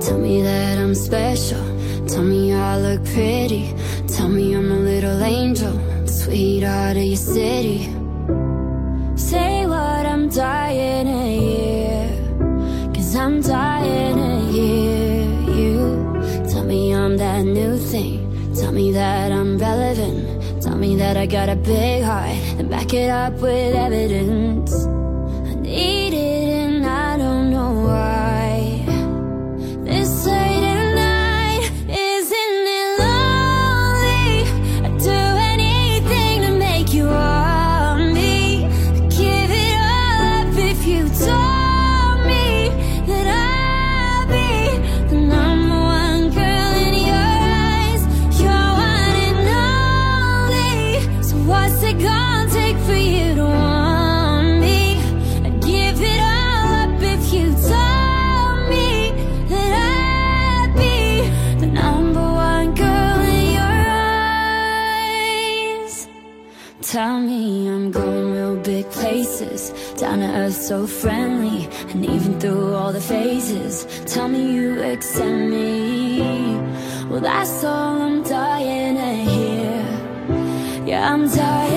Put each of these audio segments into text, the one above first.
Tell me that I'm special. Tell me I look pretty. Tell me I'm a little angel. Sweetheart of your city. Say what I'm dying to hear. Cause I'm dying to hear you. Tell me I'm that new thing. Tell me that I'm relevant. Tell me that I got a big heart and back it up with evidence. so friendly And even through all the phases Tell me you accept me. Well that's all I'm dying to hear. Yeah I'm dying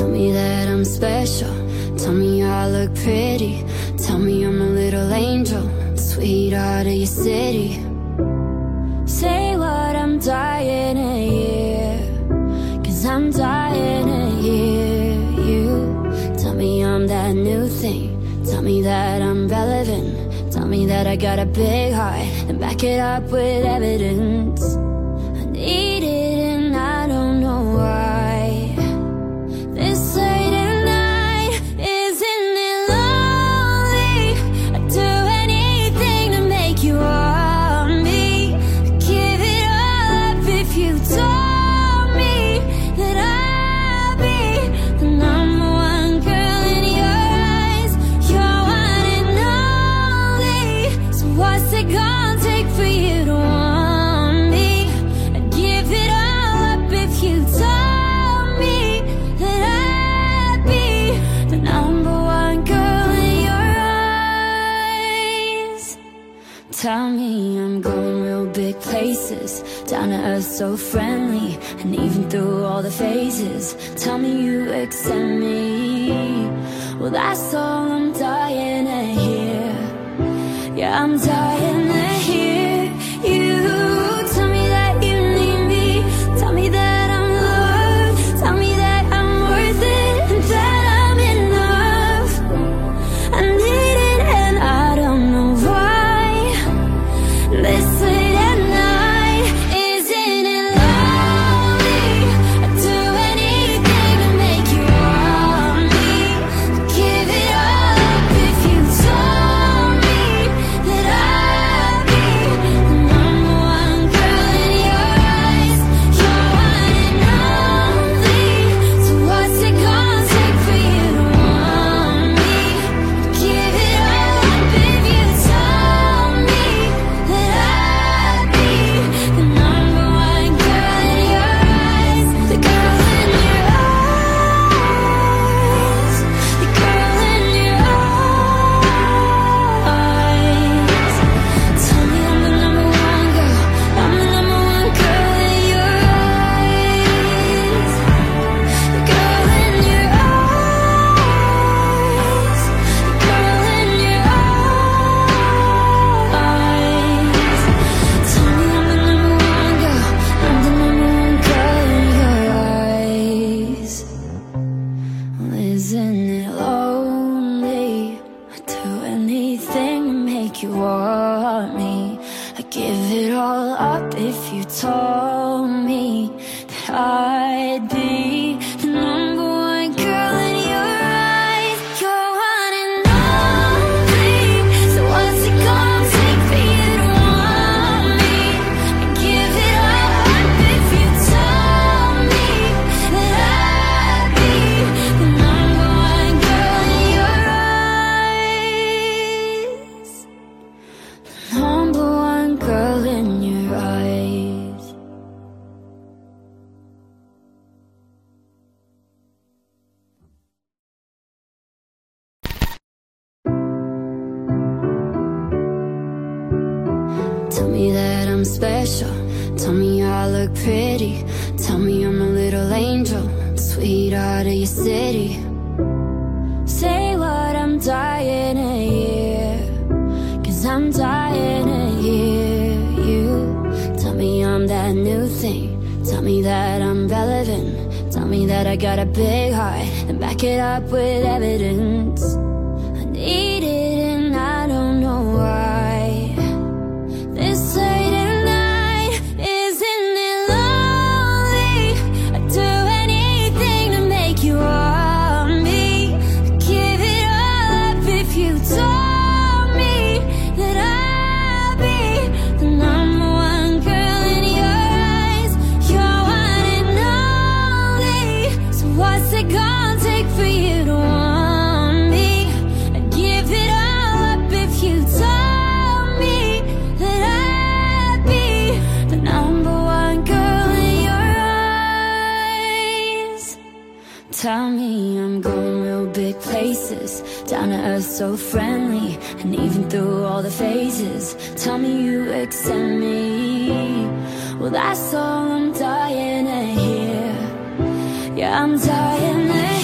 Tell me that I'm special. Tell me I look pretty. Tell me I'm a little angel Sweetheart of your city. Say what I'm dying to hear. Cause I'm dying to hear you. Tell me I'm that new thing. Tell me that I'm relevant. Tell me that I got a big heart And back it up with evidence. through all the phases. Tell me you accept me. Well, that's all I'm dying to hear. Yeah, I'm dying special. Tell me I look pretty. Tell me I'm a little angel Sweetheart of your city. Say what I'm dying to hear. Cause I'm dying to hear you. Tell me I'm that new thing. Tell me that I'm relevant. Tell me that I got a big heart And back it up with evidence. tell me I'm going real big places. Down to earth so friendly And even through all the phases. Tell me you accept me. Well that's all I'm dying to hear. Yeah I'm dying to hear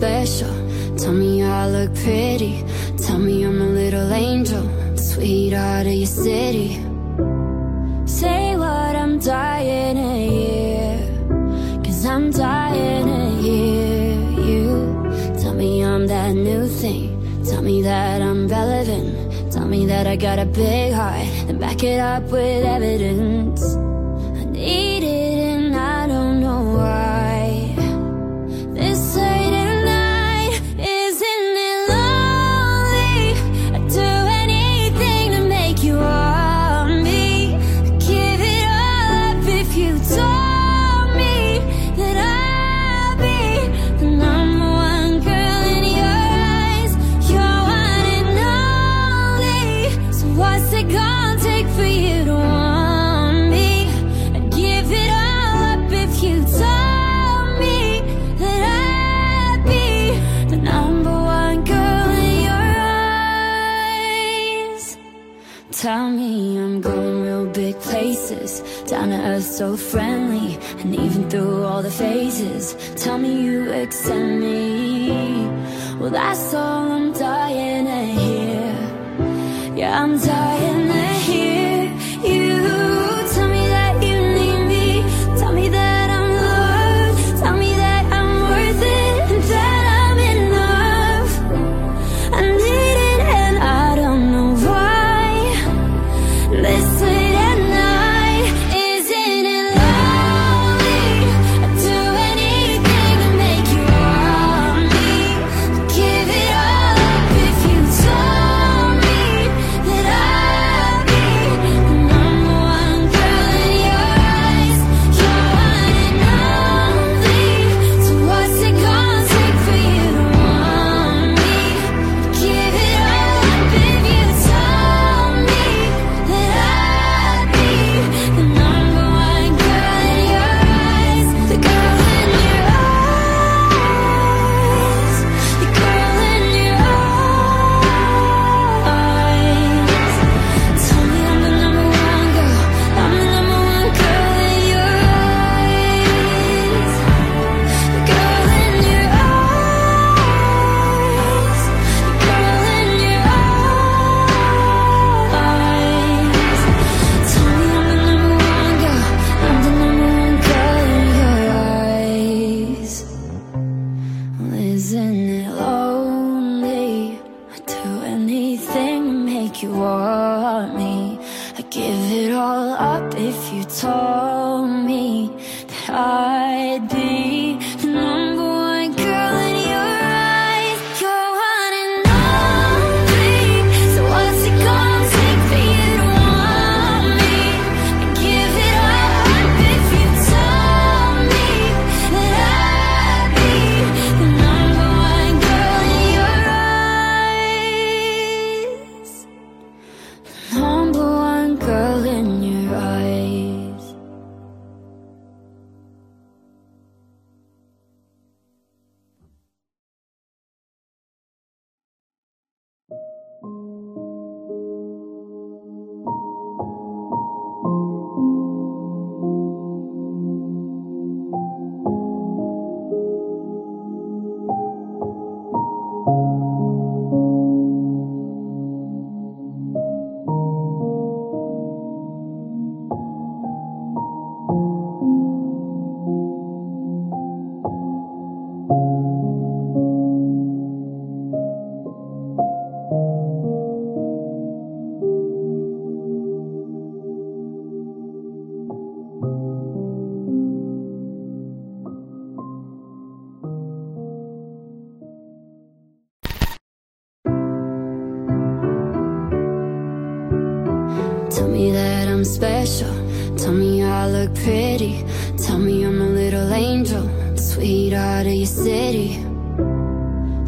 special. Tell me I look pretty. Tell me I'm a little angel Sweetheart of your city. Say what I'm dying to hear. Cause I'm dying to hear you. Tell me I'm that new thing. Tell me that I'm relevant. Tell me that I got a big heart And back it up with evidence. Tell me I'm going real big places. Down to earth so friendly And even through all the phases. Tell me you accept me. Well that's all I'm dying to hear. Yeah I'm dying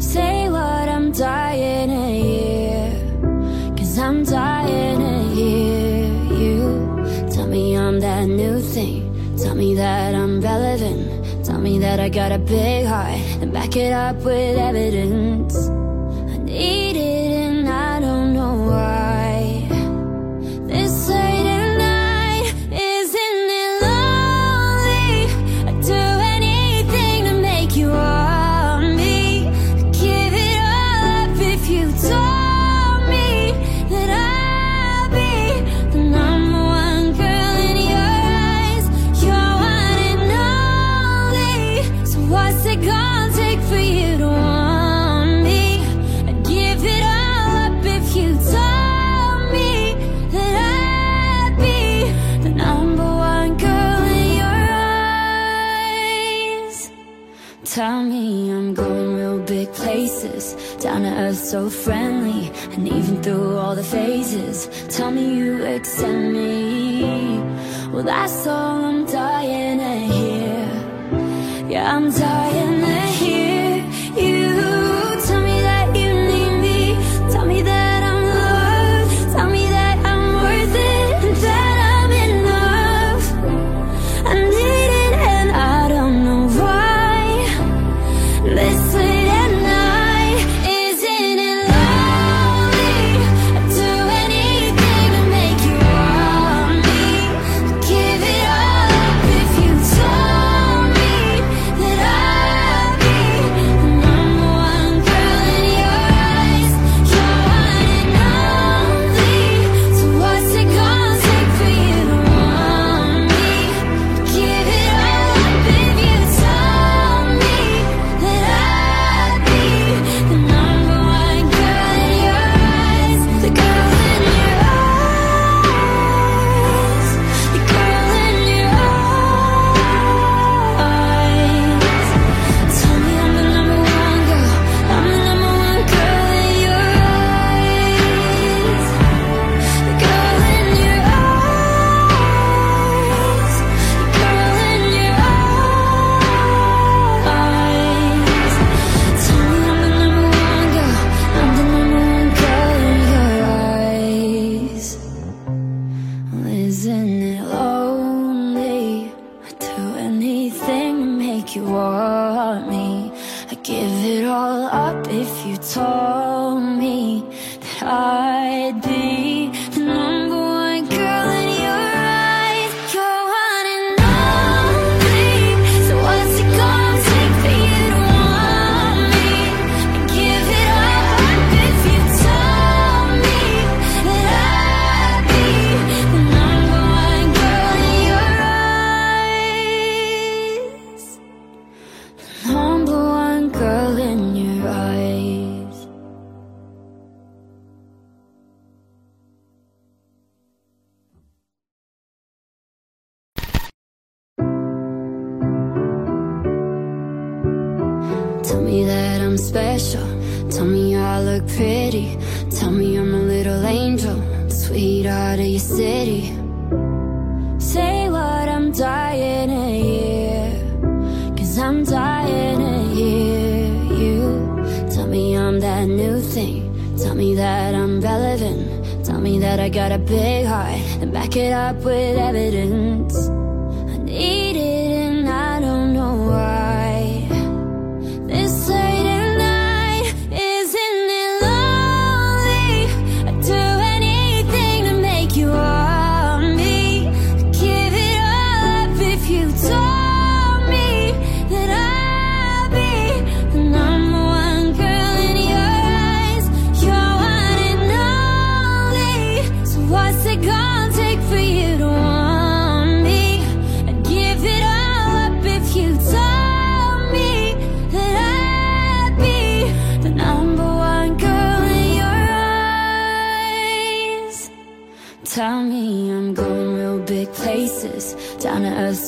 Say what I'm dying to hear. Cause I'm dying to hear you. Tell me I'm that new thing. Tell me that I'm relevant. Tell me that I got a big heart and back it up with evidence. Down to earth, so friendly, and even through all the phases, tell me you accept me. Well, that's all I'm dying to hear. Yeah, I'm dying that I'd Tell me I look pretty. Tell me I'm a little angel. Sweetheart of your city. Say what I'm dying to hear. Cause I'm dying to hear you. Tell me I'm that new thing. Tell me that I'm relevant. Tell me that I got a big heart. And back it up with evidence.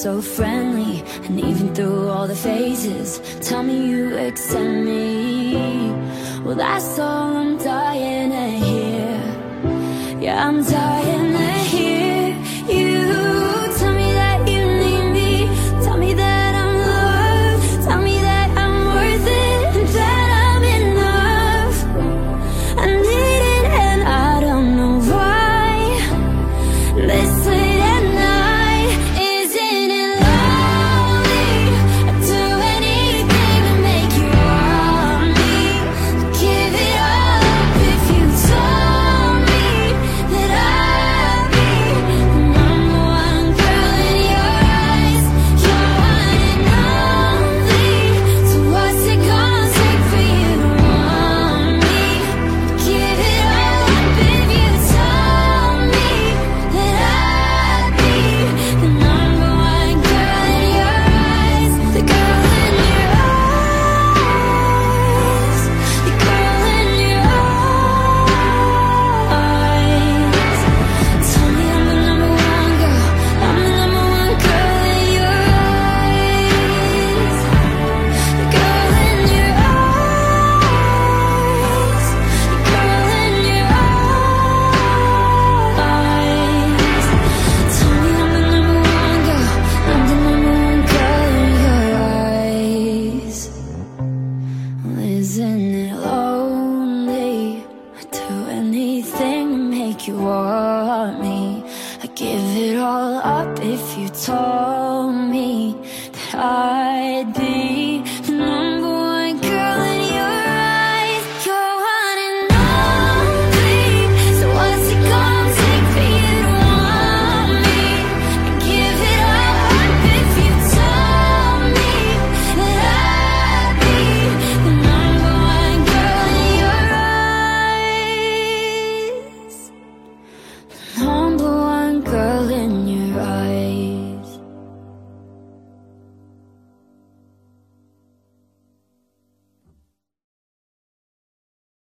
So friendly, and even through all the phases. Tell me you accept me. Well, that's all I'm dying. make you want me. I give it all up if you told